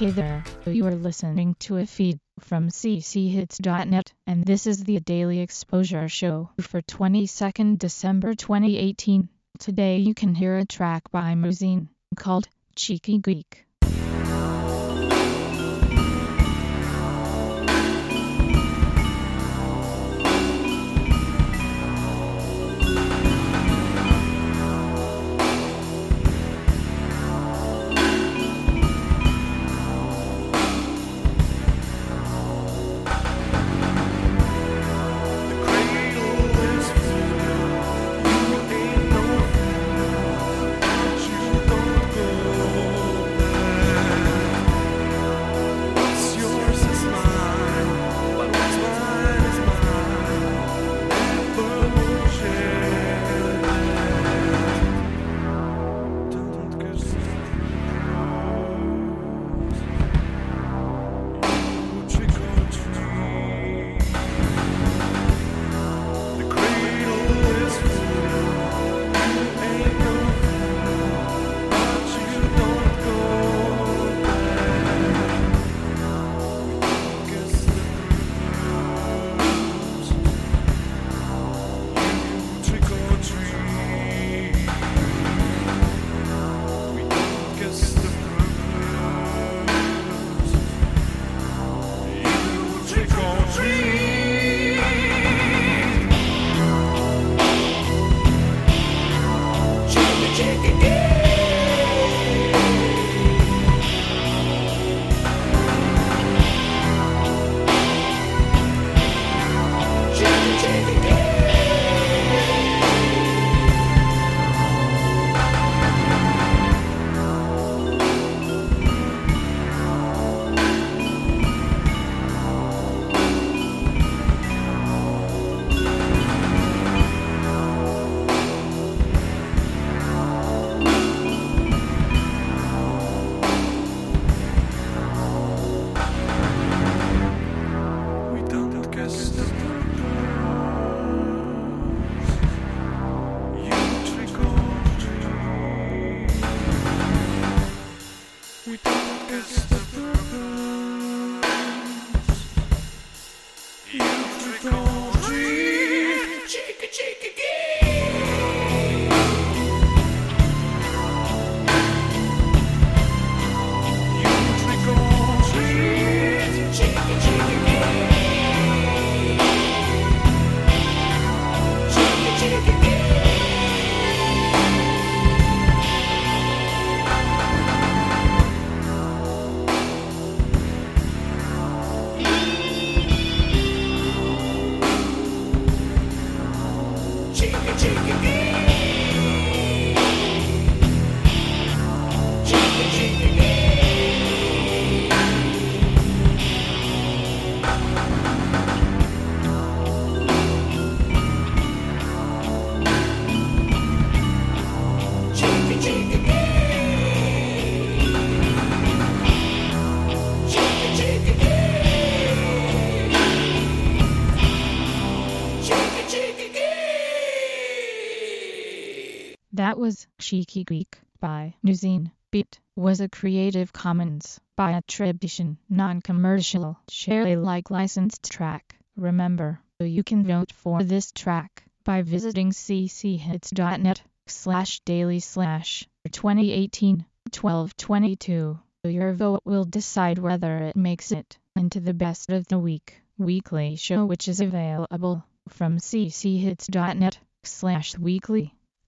Hey there, you are listening to a feed from cchits.net, and this is the Daily Exposure Show for 22nd December 2018. Today you can hear a track by Muzine called Cheeky Geek. That was Cheeky Greek by Nuzine. Beat was a Creative Commons by attribution, non-commercial, share Alike licensed track. Remember, you can vote for this track by visiting cchits.net slash daily slash 2018 1222. Your vote will decide whether it makes it into the best of the week weekly show which is available from cchits.net slash weekly.